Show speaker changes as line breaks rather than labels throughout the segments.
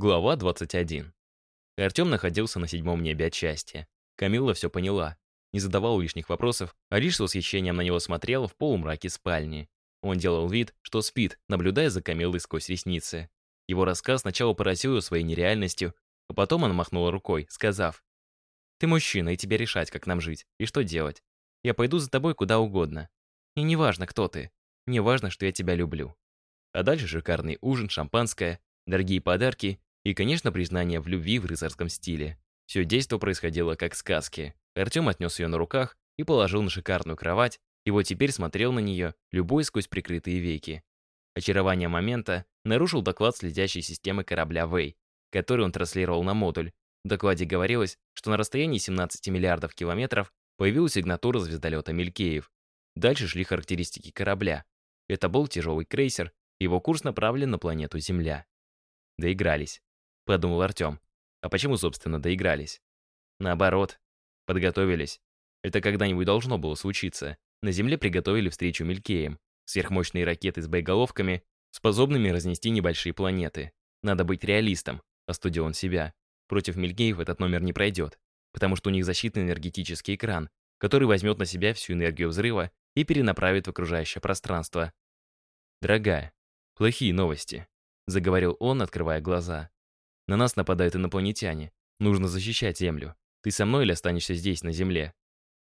Глава 21. Артем находился на седьмом небе от счастья. Камилла все поняла. Не задавал лишних вопросов, а лишь с восхищением на него смотрел в полумраке спальни. Он делал вид, что спит, наблюдая за Камиллой сквозь ресницы. Его рассказ сначала поразил ее своей нереальностью, а потом она махнула рукой, сказав, «Ты мужчина, и тебе решать, как нам жить, и что делать. Я пойду за тобой куда угодно. И не важно, кто ты. Мне важно, что я тебя люблю». А дальше шикарный ужин, шампанское, дорогие подарки и, конечно, признание в любви в рыцарском стиле. Все действо происходило как в сказке. Артем отнес ее на руках и положил на шикарную кровать, и вот теперь смотрел на нее, любой сквозь прикрытые веки. Очарование момента нарушил доклад следящей системы корабля Вэй, который он транслировал на модуль. В докладе говорилось, что на расстоянии 17 миллиардов километров появилась сигнатура звездолета Мелькеев. Дальше шли характеристики корабля. Это был тяжелый крейсер, его курс направлен на планету Земля. Доигрались подумал Артем. А почему, собственно, доигрались? Наоборот, подготовились. Это когда-нибудь должно было случиться. На Земле приготовили встречу Мелькеем. Сверхмощные ракеты с боеголовками, способными разнести небольшие планеты. Надо быть реалистом, остудил он себя. Против Мелькеев этот номер не пройдет, потому что у них защитный энергетический экран, который возьмет на себя всю энергию взрыва и перенаправит в окружающее пространство. «Дорогая, плохие новости», — заговорил он, открывая глаза. На нас нападают инопланетяне. Нужно защищать Землю. Ты со мной или останешься здесь, на Земле?»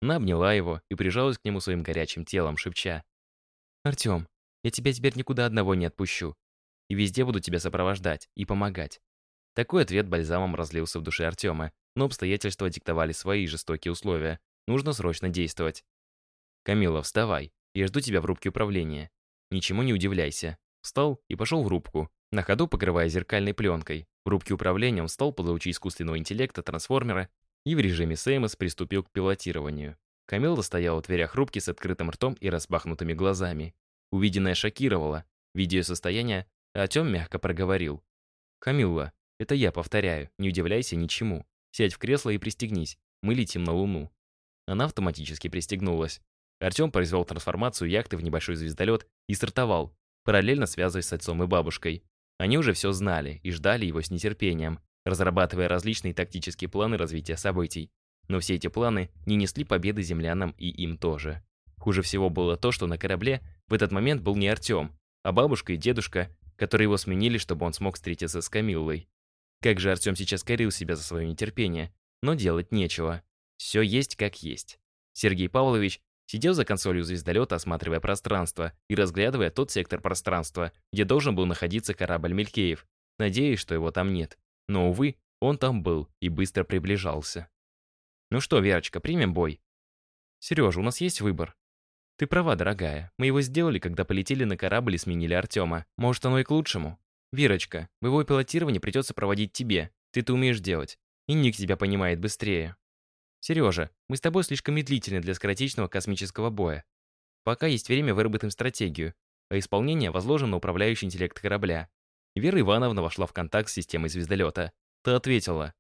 Она обняла его и прижалась к нему своим горячим телом, шепча. «Артем, я тебя теперь никуда одного не отпущу. И везде буду тебя сопровождать и помогать». Такой ответ бальзамом разлился в душе Артема, но обстоятельства диктовали свои жестокие условия. Нужно срочно действовать. «Камила, вставай. Я жду тебя в рубке управления. Ничему не удивляйся». Встал и пошел в рубку, на ходу покрывая зеркальной пленкой. В рубке управления он стал под лучи искусственного интеллекта трансформера и в режиме Сеймос приступил к пилотированию. Камилла стояла в дверях рубки с открытым ртом и распахнутыми глазами. Увиденное шокировало. Видя ее состояние, Артем мягко проговорил. «Камилла, это я повторяю, не удивляйся ничему. Сядь в кресло и пристегнись, мы летим на Луну». Она автоматически пристегнулась. Артем произвел трансформацию яхты в небольшой звездолет и стартовал, параллельно связываясь с отцом и бабушкой. Они уже все знали и ждали его с нетерпением, разрабатывая различные тактические планы развития событий. Но все эти планы не несли победы землянам и им тоже. Хуже всего было то, что на корабле в этот момент был не Артем, а бабушка и дедушка, которые его сменили, чтобы он смог встретиться с Камиллой. Как же Артем сейчас корил себя за свое нетерпение, но делать нечего. Все есть как есть. Сергей Павлович Сидел за консолью звездолета, осматривая пространство и разглядывая тот сектор пространства, где должен был находиться корабль Мелькеев, надеясь, что его там нет. Но, увы, он там был и быстро приближался. «Ну что, Верочка, примем бой?» «Сережа, у нас есть выбор?» «Ты права, дорогая. Мы его сделали, когда полетели на корабль и сменили Артема. Может, оно и к лучшему?» «Верочка, боевое пилотирование придется проводить тебе. Ты это умеешь делать. И Ник тебя понимает быстрее. Сережа, мы с тобой слишком медлительны для скоротечного космического боя. Пока есть время, выработаем стратегию, а исполнение возложим на управляющий интеллект корабля. Вера Ивановна вошла в контакт с системой звездолета. Та ответила.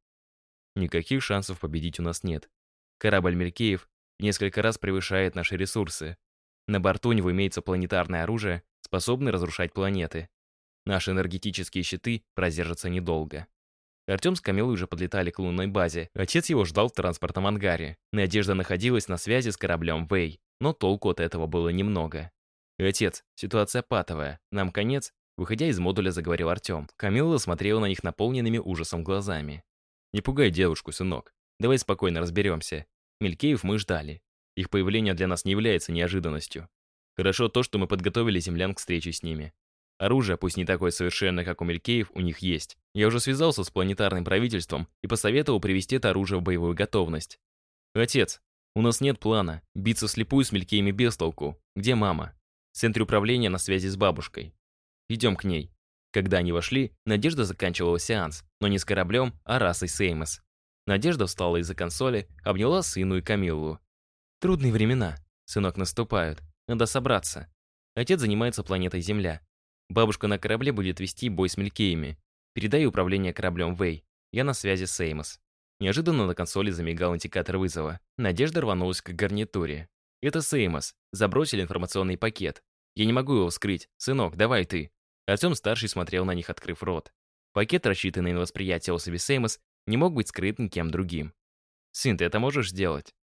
Никаких шансов победить у нас нет. Корабль Мелькеев несколько раз превышает наши ресурсы. На борту него имеется планетарное оружие, способное разрушать планеты. Наши энергетические щиты продержатся недолго. Артем с Камилой уже подлетали к лунной базе. Отец его ждал в транспортном ангаре. Надежда находилась на связи с кораблем Вэй, но толку от этого было немного. «Отец, ситуация патовая. Нам конец?» Выходя из модуля, заговорил Артем. Камилла смотрела на них наполненными ужасом глазами. «Не пугай девушку, сынок. Давай спокойно разберемся. Мелькеев мы ждали. Их появление для нас не является неожиданностью. Хорошо то, что мы подготовили землян к встрече с ними. Оружие, пусть не такое совершенное, как у Мелькеев, у них есть. Я уже связался с планетарным правительством и посоветовал привести это оружие в боевую готовность. Отец, у нас нет плана. Биться слепую с Мелькеями без толку. Где мама? В центре управления на связи с бабушкой. Идем к ней. Когда они вошли, Надежда заканчивала сеанс, но не с кораблем, а расой Сеймос. Надежда встала из-за консоли, обняла сыну и Камиллу. Трудные времена. Сынок, наступают. Надо собраться. Отец занимается планетой Земля. Бабушка на корабле будет вести бой с Мелькеями. Передай управление кораблем Вэй. Я на связи с Эймос. Неожиданно на консоли замигал индикатор вызова. Надежда рванулась к гарнитуре. Это Сеймос. Забросили информационный пакет. Я не могу его вскрыть. Сынок, давай ты. Артем-старший смотрел на них, открыв рот. Пакет, рассчитанный на восприятие особи Сеймос, не мог быть скрыт никем другим. «Сын, ты это можешь сделать?»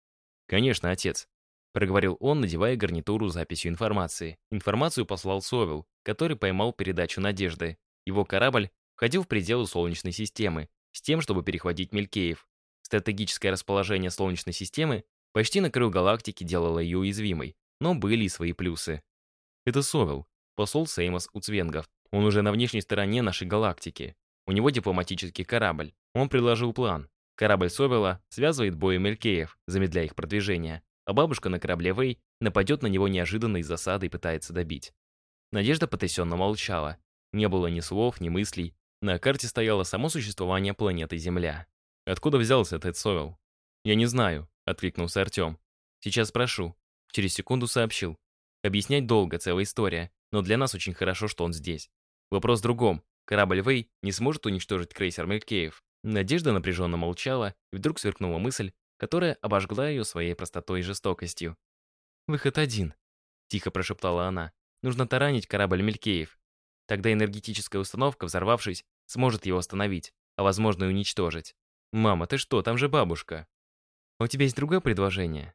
«Конечно, отец», — проговорил он, надевая гарнитуру с записью информации. Информацию послал Совел, который поймал передачу «Надежды». Его корабль входил в пределы Солнечной системы, с тем, чтобы перехватить Мелькеев. Стратегическое расположение Солнечной системы почти на краю галактики делало ее уязвимой, но были и свои плюсы. Это Совел, посол Сеймос Уцвенгов. Он уже на внешней стороне нашей галактики. У него дипломатический корабль. Он предложил план. Корабль Совела связывает бои Мелькеев, замедляя их продвижение, а бабушка на корабле Вэй нападет на него неожиданно из засады и пытается добить. Надежда потрясенно молчала. Не было ни слов, ни мыслей. На карте стояло само существование планеты Земля. Откуда взялся этот Совел? «Я не знаю», — откликнулся Артем. «Сейчас спрошу». Через секунду сообщил. Объяснять долго, целая история, но для нас очень хорошо, что он здесь. Вопрос в другом. Корабль Вэй не сможет уничтожить крейсер Мелькеев. Надежда напряженно молчала, и вдруг сверкнула мысль, которая обожгла ее своей простотой и жестокостью. «Выход один», — тихо прошептала она. «Нужно таранить корабль Мелькеев. Тогда энергетическая установка, взорвавшись, сможет его остановить, а возможно и уничтожить. «Мама, ты что, там же бабушка». «У тебя есть другое предложение?»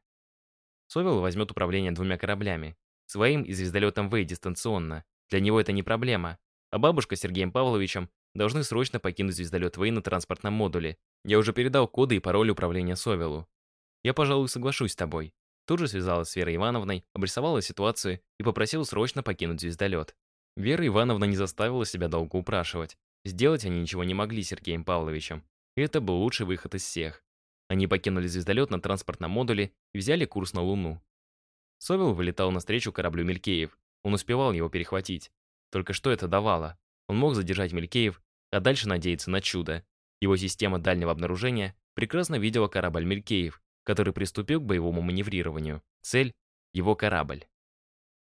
Совел возьмет управление двумя кораблями. Своим и звездолетом Вэй дистанционно. Для него это не проблема. А бабушка Сергеем Павловичем должны срочно покинуть звездолет Вэй на транспортном модуле. Я уже передал коды и пароль управления Совелу. Я, пожалуй, соглашусь с тобой. Тут же связалась с Верой Ивановной, обрисовала ситуацию и попросила срочно покинуть звездолет. Вера Ивановна не заставила себя долго упрашивать. Сделать они ничего не могли Сергеем Павловичем. И это был лучший выход из всех. Они покинули звездолет на транспортном модуле и взяли курс на Луну. Совел вылетал навстречу кораблю Мелькеев. Он успевал его перехватить. Только что это давало? Он мог задержать Мелькеев, а дальше надеяться на чудо. Его система дальнего обнаружения прекрасно видела корабль Мелькеев, который приступил к боевому маневрированию. Цель — его корабль.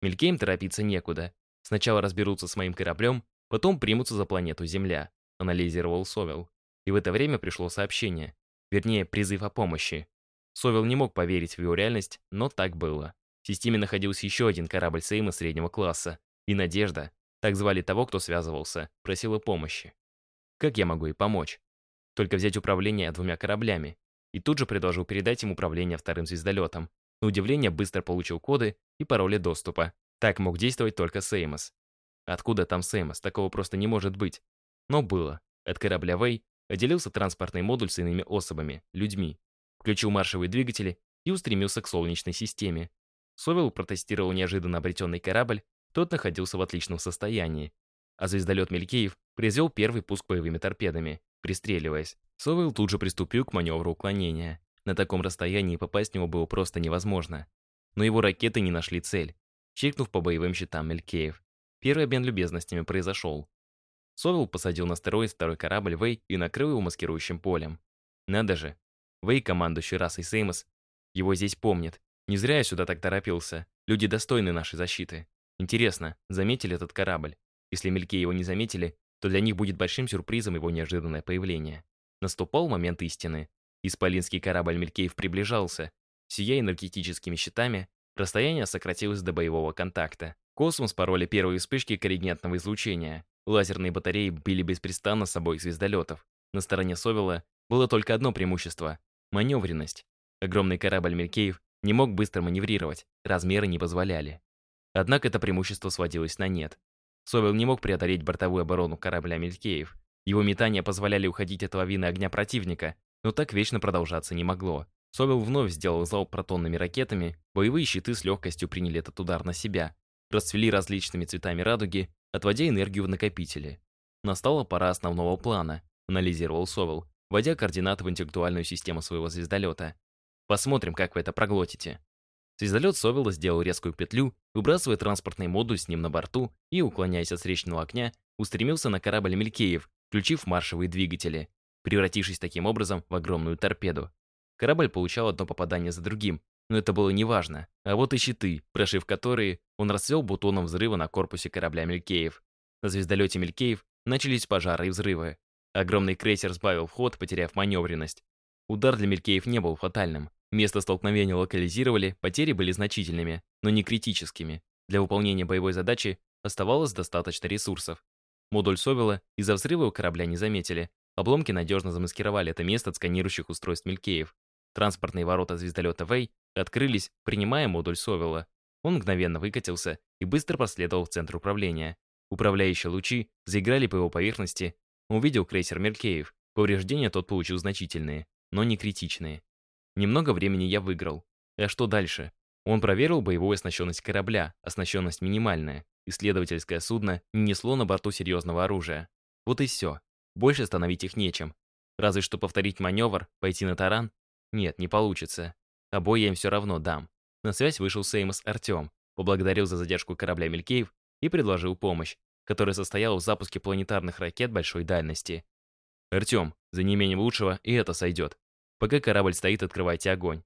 Мелькеем торопиться некуда. Сначала разберутся с моим кораблем, потом примутся за планету Земля, анализировал Совел. И в это время пришло сообщение. Вернее, призыв о помощи. Совел не мог поверить в его реальность, но так было. В системе находился еще один корабль Сейма среднего класса. И Надежда, так звали того, кто связывался, просила помощи. Как я могу ей помочь? Только взять управление двумя кораблями. И тут же предложил передать им управление вторым звездолетом. На удивление быстро получил коды и пароли доступа. Так мог действовать только Сеймос. Откуда там Сеймос? Такого просто не может быть. Но было. От корабля Вэй Отделился транспортный модуль с иными особами, людьми. Включил маршевые двигатели и устремился к Солнечной системе. Совел протестировал неожиданно обретенный корабль, тот находился в отличном состоянии. А звездолет Мелькеев произвел первый пуск боевыми торпедами, пристреливаясь. Совел тут же приступил к маневру уклонения. На таком расстоянии попасть в него было просто невозможно. Но его ракеты не нашли цель, чиркнув по боевым щитам Мелькеев. Первый обмен любезностями произошел. Совел посадил на астероид второй корабль Вэй и накрыл его маскирующим полем. Надо же. Вэй, командующий расой Сеймос, его здесь помнит. Не зря я сюда так торопился. Люди достойны нашей защиты. Интересно, заметили этот корабль? Если мельки его не заметили, то для них будет большим сюрпризом его неожиданное появление. Наступал момент истины. Исполинский корабль Мелькеев приближался. Сияя энергетическими щитами, расстояние сократилось до боевого контакта. Космос пароли первые вспышки коррегентного излучения. Лазерные батареи били беспрестанно с обоих звездолетов. На стороне Совела было только одно преимущество — маневренность. Огромный корабль Мелькеев не мог быстро маневрировать, размеры не позволяли. Однако это преимущество сводилось на нет. Совел не мог преодолеть бортовую оборону корабля Мелькеев. Его метания позволяли уходить от лавины огня противника, но так вечно продолжаться не могло. Совел вновь сделал залп протонными ракетами, боевые щиты с легкостью приняли этот удар на себя, расцвели различными цветами радуги, отводя энергию в накопители. Настала пора основного плана, анализировал Совел, вводя координаты в интеллектуальную систему своего звездолета. Посмотрим, как вы это проглотите. Звездолет Совела сделал резкую петлю, выбрасывая транспортный модуль с ним на борту и, уклоняясь от встречного окна, устремился на корабль Мелькеев, включив маршевые двигатели, превратившись таким образом в огромную торпеду. Корабль получал одно попадание за другим, но это было неважно. А вот и щиты, прошив которые, он расцвел бутоном взрыва на корпусе корабля Мелькеев. На звездолете Мелькеев начались пожары и взрывы. Огромный крейсер сбавил ход, потеряв маневренность. Удар для Мелькеев не был фатальным. Место столкновения локализировали, потери были значительными, но не критическими. Для выполнения боевой задачи оставалось достаточно ресурсов. Модуль Совела из-за взрыва у корабля не заметили. Обломки надежно замаскировали это место от сканирующих устройств Мелькеев. Транспортные ворота звездолета Вэй открылись, принимая модуль Совела. Он мгновенно выкатился и быстро последовал в центр управления. Управляющие лучи заиграли по его поверхности. Увидел крейсер Мелькеев. Повреждения тот получил значительные, но не критичные. Немного времени я выиграл. А что дальше? Он проверил боевую оснащенность корабля, оснащенность минимальная. Исследовательское судно не несло на борту серьезного оружия. Вот и все. Больше остановить их нечем. Разве что повторить маневр, пойти на таран? Нет, не получится. Бой я им все равно дам. На связь вышел Сеймос Артем, поблагодарил за задержку корабля Мелькеев и предложил помощь, которая состояла в запуске планетарных ракет большой дальности. «Артем, за неимением лучшего и это сойдет. Пока корабль стоит, открывайте огонь.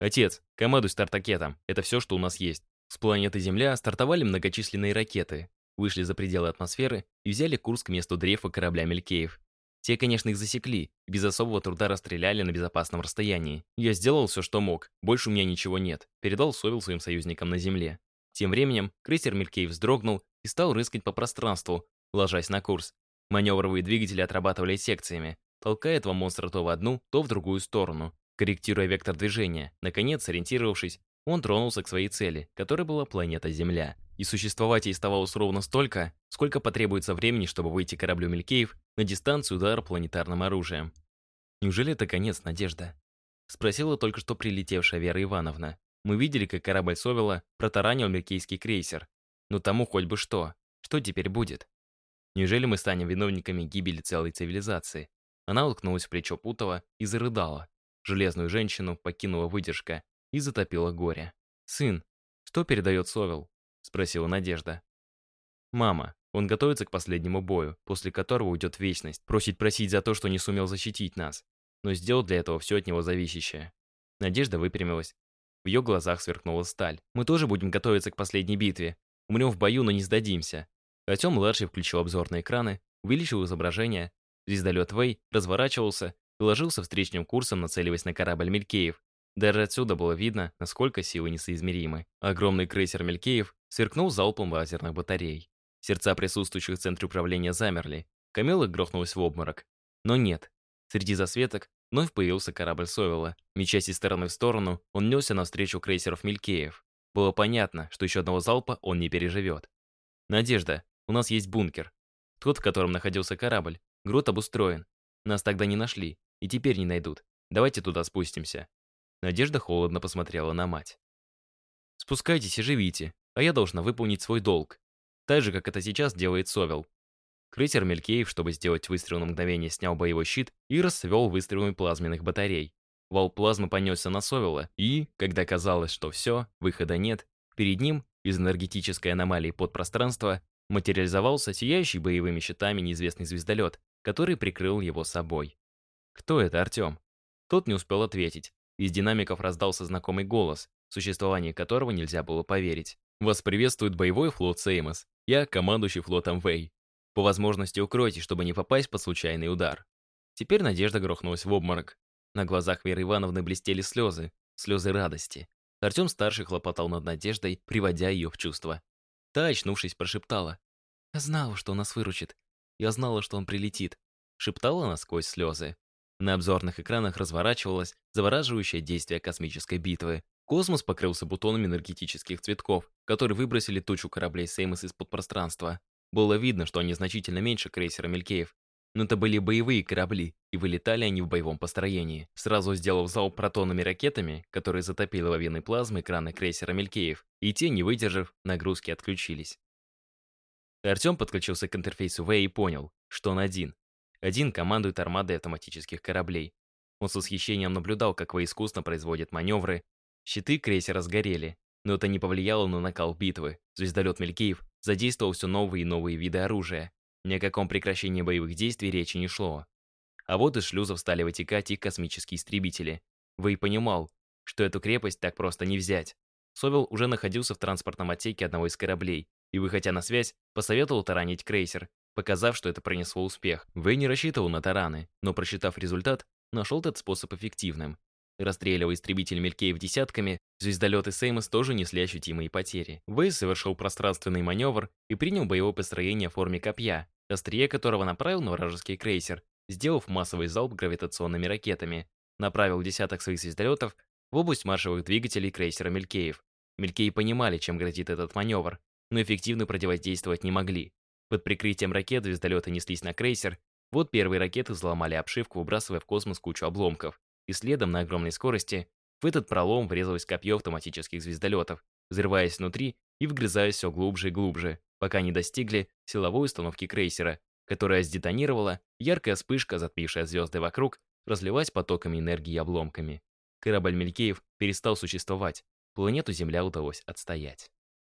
Отец, командуй стартакетом, это все, что у нас есть». С планеты Земля стартовали многочисленные ракеты, вышли за пределы атмосферы и взяли курс к месту дрейфа корабля Мелькеев. Те, конечно, их засекли, без особого труда расстреляли на безопасном расстоянии. Я сделал все, что мог, больше у меня ничего нет, передал Совел своим союзникам на Земле. Тем временем крейсер Мелькеев вздрогнул и стал рыскать по пространству, ложась на курс. Маневровые двигатели отрабатывали секциями, толкая этого монстра то в одну, то в другую сторону, корректируя вектор движения. Наконец, ориентировавшись, он тронулся к своей цели, которой была планета Земля. И существовать ей оставалось ровно столько, сколько потребуется времени, чтобы выйти кораблю Мелькеев на дистанцию удара планетарным оружием. «Неужели это конец, Надежда?» Спросила только что прилетевшая Вера Ивановна. Мы видели, как корабль Совела протаранил Мелькейский крейсер. Но тому хоть бы что. Что теперь будет? Неужели мы станем виновниками гибели целой цивилизации? Она уткнулась в плечо Путова и зарыдала. Железную женщину покинула выдержка и затопила горе. «Сын, что передает Совел?» спросила Надежда. «Мама, он готовится к последнему бою, после которого уйдет вечность, просит просить за то, что не сумел защитить нас, но сделал для этого все от него зависящее». Надежда выпрямилась. В ее глазах сверкнула сталь. «Мы тоже будем готовиться к последней битве. Умрем в бою, но не сдадимся». Артем-младший включил обзор на экраны, увеличил изображение. Звездолет Вэй разворачивался и ложился встречным курсом, нацеливаясь на корабль Мелькеев. Даже отсюда было видно, насколько силы несоизмеримы. Огромный крейсер Мелькеев сверкнул залпом лазерных батарей. Сердца присутствующих в центре управления замерли. Камила грохнулась в обморок. Но нет. Среди засветок вновь появился корабль Совела. Мечась из стороны в сторону, он несся навстречу крейсеров Мелькеев. Было понятно, что еще одного залпа он не переживет. «Надежда, у нас есть бункер. Тот, в котором находился корабль. Грот обустроен. Нас тогда не нашли, и теперь не найдут. Давайте туда спустимся. Надежда холодно посмотрела на мать. «Спускайтесь и живите, а я должна выполнить свой долг. Так же, как это сейчас делает Совел». Крейсер Мелькеев, чтобы сделать выстрел на мгновение, снял боевой щит и расцвел выстрелами плазменных батарей. Вал плазмы понесся на Совела, и, когда казалось, что все, выхода нет, перед ним, из энергетической аномалии подпространства, материализовался сияющий боевыми щитами неизвестный звездолет, который прикрыл его собой. «Кто это, Артем?» Тот не успел ответить. Из динамиков раздался знакомый голос, существование которого нельзя было поверить. «Вас приветствует боевой флот Сеймос. Я командующий флотом Вэй. По возможности укройтесь, чтобы не попасть под случайный удар». Теперь Надежда грохнулась в обморок. На глазах Веры Ивановны блестели слезы, слезы радости. Артем-старший хлопотал над Надеждой, приводя ее в чувство. Та, очнувшись, прошептала. «Я знала, что нас выручит. Я знала, что он прилетит». Шептала она сквозь слезы. На обзорных экранах разворачивалось завораживающее действие космической битвы. Космос покрылся бутонами энергетических цветков, которые выбросили тучу кораблей Сеймос из-под пространства. Было видно, что они значительно меньше крейсера Мелькеев. Но это были боевые корабли, и вылетали они в боевом построении. Сразу сделав залп протонными ракетами, которые затопили лавиной плазмы экраны крейсера Мелькеев, и те, не выдержав, нагрузки отключились. Артем подключился к интерфейсу В и понял, что он один, один командует армадой автоматических кораблей. Он с восхищением наблюдал, как вы искусно производят маневры. Щиты крейсера сгорели, но это не повлияло на накал битвы. Звездолет Мелькеев задействовал все новые и новые виды оружия. Ни о каком прекращении боевых действий речи не шло. А вот из шлюзов стали вытекать и космические истребители. Вы понимал, что эту крепость так просто не взять. Совел уже находился в транспортном отсеке одного из кораблей, и, выходя на связь, посоветовал таранить крейсер, показав, что это принесло успех. Вэй не рассчитывал на тараны, но, просчитав результат, нашел этот способ эффективным. Расстреливая истребитель Мелькеев десятками, звездолеты Сеймос тоже несли ощутимые потери. Вэй совершил пространственный маневр и принял боевое построение в форме копья, острие которого направил на вражеский крейсер, сделав массовый залп гравитационными ракетами, направил десяток своих звездолетов в область маршевых двигателей крейсера Мелькеев. Мелькеи понимали, чем грозит этот маневр, но эффективно противодействовать не могли. Под прикрытием ракет звездолеты неслись на крейсер, вот первые ракеты взломали обшивку, выбрасывая в космос кучу обломков, и следом на огромной скорости в этот пролом врезалось копье автоматических звездолетов, взрываясь внутри и вгрызаясь все глубже и глубже, пока не достигли силовой установки крейсера, которая сдетонировала, яркая вспышка, затмившая звезды вокруг, разлилась потоками энергии и обломками. Корабль Мелькеев перестал существовать, планету Земля удалось отстоять.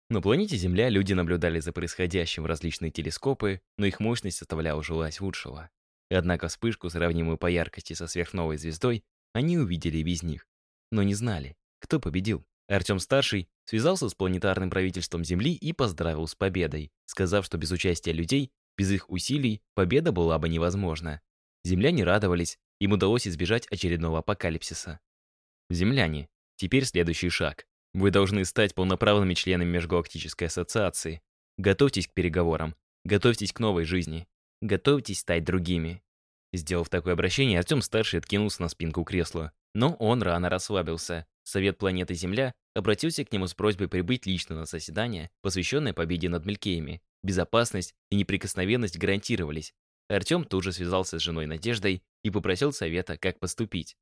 На планете Земля люди наблюдали за происходящим в различные телескопы, но их мощность составляла желать лучшего. Однако вспышку, сравнимую по яркости со сверхновой звездой, они увидели без них. Но не знали, кто победил. Артем-старший связался с планетарным правительством Земли и поздравил с победой, сказав, что без участия людей, без их усилий, победа была бы невозможна. Земляне радовались, им удалось избежать очередного апокалипсиса. Земляне, теперь следующий шаг. Вы должны стать полноправными членами Межгалактической ассоциации. Готовьтесь к переговорам. Готовьтесь к новой жизни. Готовьтесь стать другими. Сделав такое обращение, Артем-старший откинулся на спинку кресла. Но он рано расслабился. Совет планеты Земля обратился к нему с просьбой прибыть лично на заседание, посвященное победе над Мелькеями. Безопасность и неприкосновенность гарантировались. Артем тут же связался с женой Надеждой и попросил совета, как поступить.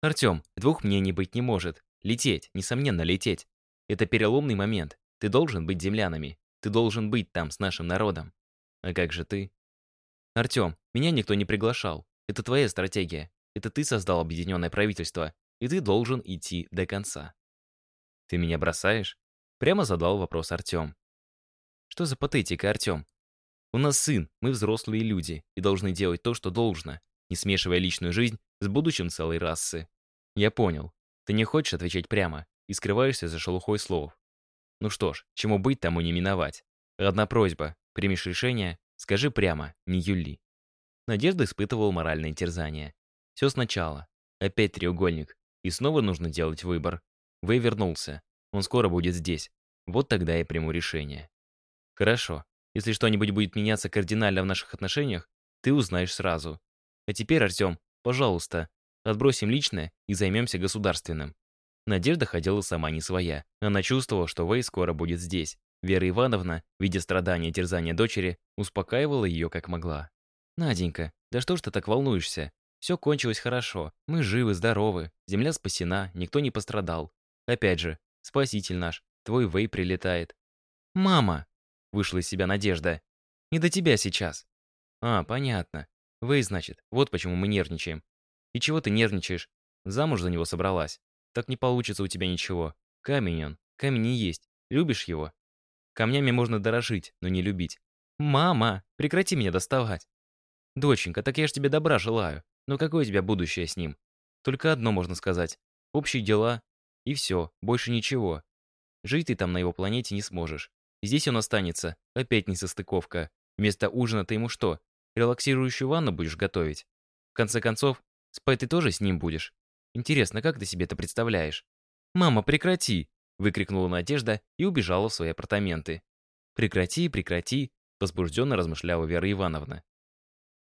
«Артем, двух мнений быть не может. Лететь, несомненно, лететь. Это переломный момент. Ты должен быть землянами. Ты должен быть там с нашим народом. А как же ты? Артем, меня никто не приглашал. Это твоя стратегия. Это ты создал объединенное правительство, и ты должен идти до конца. Ты меня бросаешь? Прямо задал вопрос Артем. Что за патетика, Артем? У нас сын, мы взрослые люди и должны делать то, что должно, не смешивая личную жизнь с будущим целой расы. Я понял. Ты не хочешь отвечать прямо и скрываешься за шелухой слов. Ну что ж, чему быть, тому не миновать. Одна просьба. Примешь решение, скажи прямо, не юли. Надежда испытывала моральное терзание. Все сначала. Опять треугольник. И снова нужно делать выбор. Вэй вернулся. Он скоро будет здесь. Вот тогда я приму решение. Хорошо. Если что-нибудь будет меняться кардинально в наших отношениях, ты узнаешь сразу. А теперь, Артем, пожалуйста, Отбросим личное и займемся государственным. Надежда ходила сама не своя. Она чувствовала, что Вэй скоро будет здесь. Вера Ивановна, видя страдания и терзания дочери, успокаивала ее как могла. «Наденька, да что ж ты так волнуешься? Все кончилось хорошо. Мы живы, здоровы. Земля спасена, никто не пострадал. Опять же, спаситель наш, твой Вэй прилетает». «Мама!» — вышла из себя Надежда. «Не до тебя сейчас». «А, понятно. Вэй, значит, вот почему мы нервничаем. И чего ты нервничаешь? Замуж за него собралась. Так не получится у тебя ничего. Камень он. Камень не есть. Любишь его? Камнями можно дорожить, но не любить. Мама, прекрати меня доставать. Доченька, так я ж тебе добра желаю. Но какое у тебя будущее с ним? Только одно можно сказать. Общие дела. И все, больше ничего. Жить ты там на его планете не сможешь. Здесь он останется. Опять несостыковка. Вместо ужина ты ему что, релаксирующую ванну будешь готовить? В конце концов, Спать ты тоже с ним будешь? Интересно, как ты себе это представляешь? «Мама, прекрати!» — выкрикнула Надежда и убежала в свои апартаменты. «Прекрати, прекрати!» — возбужденно размышляла Вера Ивановна.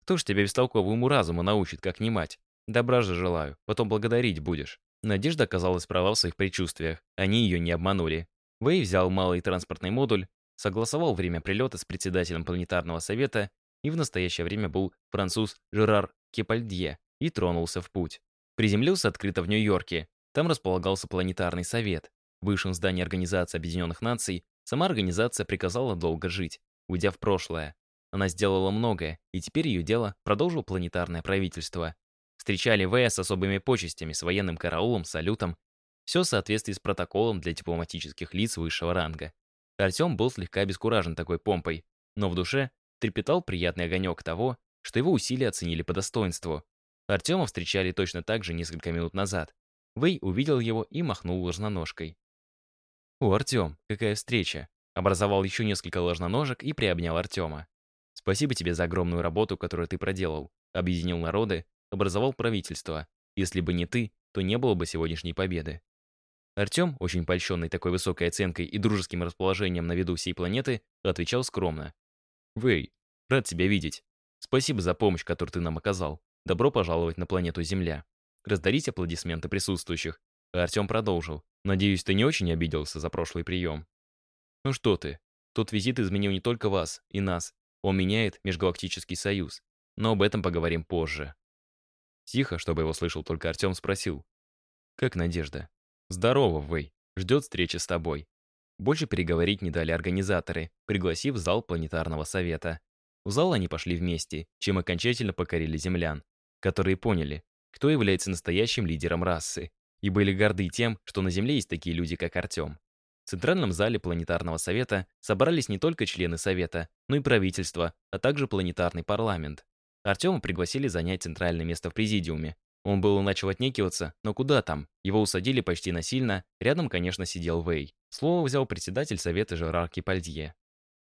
«Кто ж тебя бестолковому разуму научит, как не мать? Добра же желаю, потом благодарить будешь». Надежда оказалась права в своих предчувствиях. Они ее не обманули. Вэй взял малый транспортный модуль, согласовал время прилета с председателем планетарного совета и в настоящее время был француз Жерар Кепальдье, и тронулся в путь. Приземлился открыто в Нью-Йорке. Там располагался планетарный совет. В высшем здании Организации Объединенных Наций сама организация приказала долго жить, уйдя в прошлое. Она сделала многое, и теперь ее дело продолжил планетарное правительство. Встречали В с особыми почестями, с военным караулом, салютом. Все в соответствии с протоколом для дипломатических лиц высшего ранга. Артем был слегка обескуражен такой помпой, но в душе трепетал приятный огонек того, что его усилия оценили по достоинству. Артема встречали точно так же несколько минут назад. Вэй увидел его и махнул ложноножкой. «О, Артем, какая встреча!» Образовал еще несколько ложноножек и приобнял Артема. «Спасибо тебе за огромную работу, которую ты проделал. Объединил народы, образовал правительство. Если бы не ты, то не было бы сегодняшней победы». Артем, очень польщенный такой высокой оценкой и дружеским расположением на виду всей планеты, отвечал скромно. «Вэй, Рад тебя видеть. Спасибо за помощь, которую ты нам оказал. Добро пожаловать на планету Земля. Раздались аплодисменты присутствующих. А Артем продолжил. Надеюсь, ты не очень обиделся за прошлый прием. Ну что ты, тот визит изменил не только вас и нас. Он меняет Межгалактический Союз. Но об этом поговорим позже. Тихо, чтобы его слышал только Артем, спросил. Как Надежда? Здорово, Вэй. Ждет встречи с тобой. Больше переговорить не дали организаторы, пригласив в зал планетарного совета. В зал они пошли вместе, чем окончательно покорили землян, которые поняли, кто является настоящим лидером расы, и были горды тем, что на Земле есть такие люди, как Артем. В центральном зале планетарного совета собрались не только члены совета, но и правительство, а также планетарный парламент. Артема пригласили занять центральное место в президиуме. Он было начал отнекиваться, но куда там? Его усадили почти насильно, рядом, конечно, сидел Вэй. Слово взял председатель совета Жерар Кипальдье.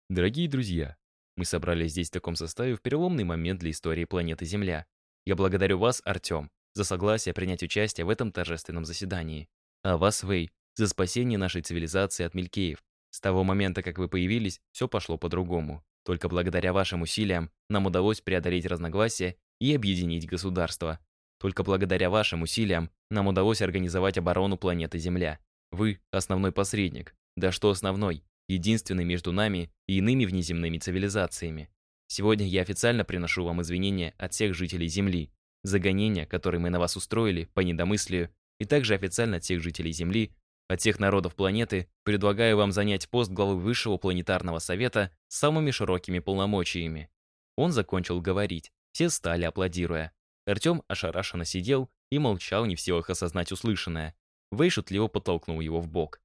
«Дорогие друзья, мы собрались здесь в таком составе в переломный момент для истории планеты Земля. Я благодарю вас, Артем, за согласие принять участие в этом торжественном заседании. А вас, Вэй, за спасение нашей цивилизации от Мелькеев. С того момента, как вы появились, все пошло по-другому. Только благодаря вашим усилиям нам удалось преодолеть разногласия и объединить государство. Только благодаря вашим усилиям нам удалось организовать оборону планеты Земля. Вы – основной посредник. Да что основной? Единственный между нами и иными внеземными цивилизациями. Сегодня я официально приношу вам извинения от всех жителей Земли за гонения, которые мы на вас устроили по недомыслию, и также официально от всех жителей Земли от всех народов планеты предлагаю вам занять пост главы Высшего планетарного совета с самыми широкими полномочиями. Он закончил говорить. Все стали, аплодируя. Артем ошарашенно сидел и молчал, не в силах осознать услышанное. Вэй шутливо подтолкнул его в бок.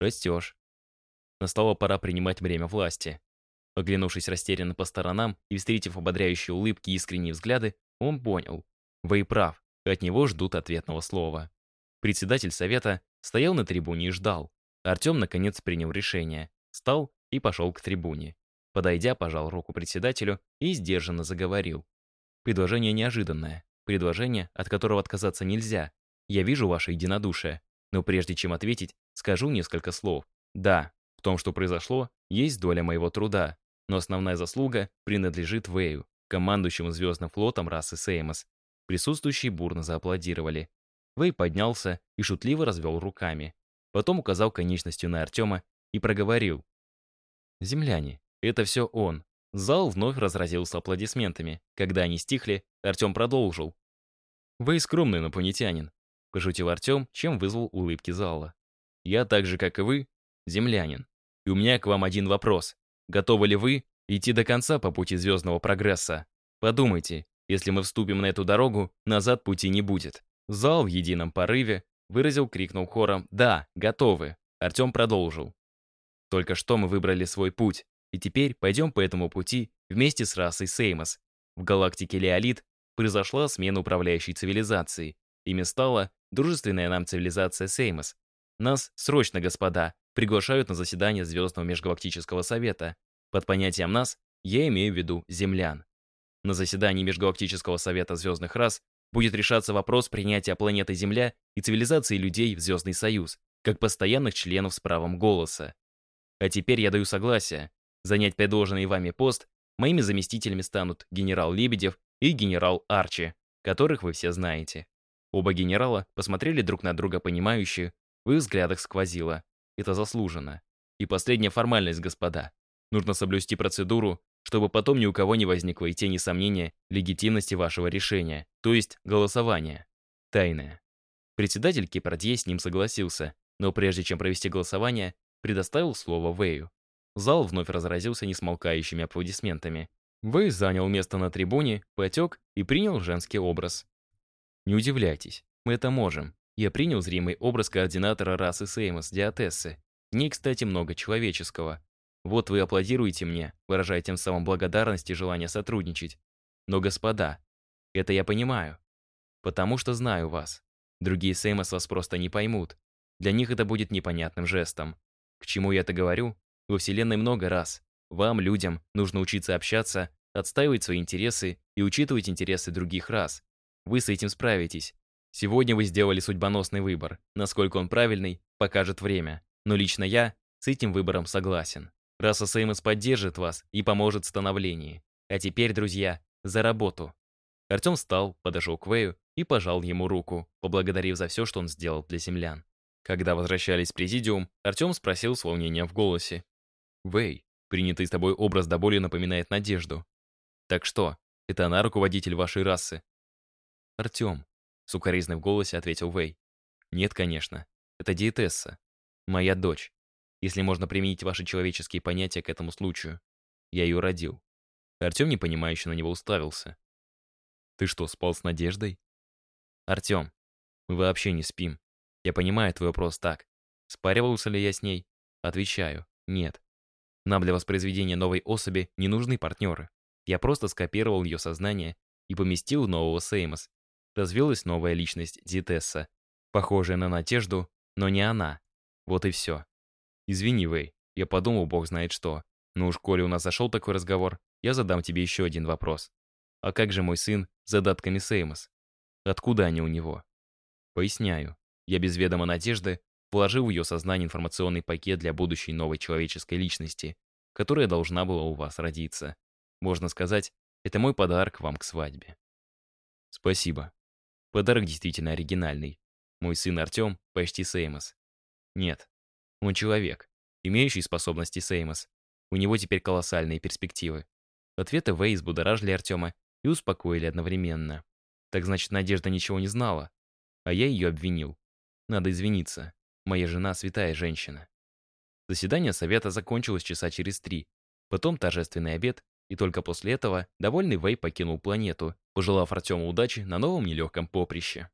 «Растешь». Настала пора принимать время власти. Оглянувшись растерянно по сторонам и встретив ободряющие улыбки и искренние взгляды, он понял. Вэй прав, от него ждут ответного слова. Председатель совета Стоял на трибуне и ждал. Артем, наконец, принял решение. Встал и пошел к трибуне. Подойдя, пожал руку председателю и сдержанно заговорил. Предложение неожиданное. Предложение, от которого отказаться нельзя. Я вижу ваше единодушие. Но прежде чем ответить, скажу несколько слов. Да, в том, что произошло, есть доля моего труда. Но основная заслуга принадлежит Вэю, командующему звездным флотом расы Сеймос. Присутствующие бурно зааплодировали. Вэй поднялся и шутливо развел руками. Потом указал конечностью на Артема и проговорил. «Земляне, это все он». Зал вновь разразился аплодисментами. Когда они стихли, Артем продолжил. «Вы скромный инопланетянин», — пошутил Артем, чем вызвал улыбки зала. «Я так же, как и вы, землянин. И у меня к вам один вопрос. Готовы ли вы идти до конца по пути звездного прогресса? Подумайте, если мы вступим на эту дорогу, назад пути не будет. Зал в едином порыве выразил, крикнул хором «Да, готовы!» Артем продолжил. «Только что мы выбрали свой путь, и теперь пойдем по этому пути вместе с расой Сеймос. В галактике Леолит произошла смена управляющей цивилизации. Ими стала дружественная нам цивилизация Сеймос. Нас срочно, господа, приглашают на заседание Звездного межгалактического совета. Под понятием «нас» я имею в виду землян. На заседании Межгалактического совета звездных рас будет решаться вопрос принятия планеты Земля и цивилизации людей в Звездный Союз, как постоянных членов с правом голоса. А теперь я даю согласие. Занять предложенный вами пост моими заместителями станут генерал Лебедев и генерал Арчи, которых вы все знаете. Оба генерала посмотрели друг на друга понимающе, в их взглядах сквозило. Это заслуженно. И последняя формальность, господа. Нужно соблюсти процедуру, чтобы потом ни у кого не возникло и тени сомнения легитимности вашего решения, то есть голосования. Тайное. Председатель Кипрадье с ним согласился, но прежде чем провести голосование, предоставил слово Вэю. Зал вновь разразился несмолкающими аплодисментами. Вэй занял место на трибуне, потек и принял женский образ. Не удивляйтесь, мы это можем. Я принял зримый образ координатора расы Сеймос, Диатессы. В ней, кстати, много человеческого. Вот вы аплодируете мне, выражая тем самым благодарность и желание сотрудничать. Но, господа, это я понимаю. Потому что знаю вас. Другие Сеймос вас просто не поймут. Для них это будет непонятным жестом. К чему я это говорю? Во Вселенной много раз. Вам, людям, нужно учиться общаться, отстаивать свои интересы и учитывать интересы других рас. Вы с этим справитесь. Сегодня вы сделали судьбоносный выбор. Насколько он правильный, покажет время. Но лично я с этим выбором согласен. Раса Сеймос поддержит вас и поможет в становлении. А теперь, друзья, за работу. Артем встал, подошел к Вэю и пожал ему руку, поблагодарив за все, что он сделал для землян. Когда возвращались в президиум, Артем спросил с волнением в голосе. «Вэй, принятый с тобой образ до боли напоминает Надежду. Так что, это она руководитель вашей расы?» «Артем», — сукоризный в голосе ответил Вэй. «Нет, конечно. Это диетесса. Моя дочь. Если можно применить ваши человеческие понятия к этому случаю. Я ее родил». Артем непонимающе на него уставился. «Ты что, спал с Надеждой?» «Артем, мы вообще не спим. Я понимаю твой вопрос так. Спаривался ли я с ней? Отвечаю, нет. Нам для воспроизведения новой особи не нужны партнеры. Я просто скопировал ее сознание и поместил в нового Сеймос. Развилась новая личность Дитесса, похожая на Надежду, но не она. Вот и все. Извини, Вэй, я подумал, бог знает что. Но уж коли у нас зашел такой разговор, я задам тебе еще один вопрос. А как же мой сын с задатками Сеймос? Откуда они у него? Поясняю. Я без ведома надежды вложил в ее сознание информационный пакет для будущей новой человеческой личности, которая должна была у вас родиться. Можно сказать, это мой подарок вам к свадьбе. Спасибо. Подарок действительно оригинальный. Мой сын Артем почти Сеймос. Нет, он человек, имеющий способности Сеймос. У него теперь колоссальные перспективы. Ответы Вэй взбудоражили Артема и успокоили одновременно. Так значит, Надежда ничего не знала, а я ее обвинил. Надо извиниться. Моя жена святая женщина. Заседание совета закончилось часа через три. Потом торжественный обед, и только после этого довольный Вэй покинул планету, пожелав Артему удачи на новом нелегком поприще.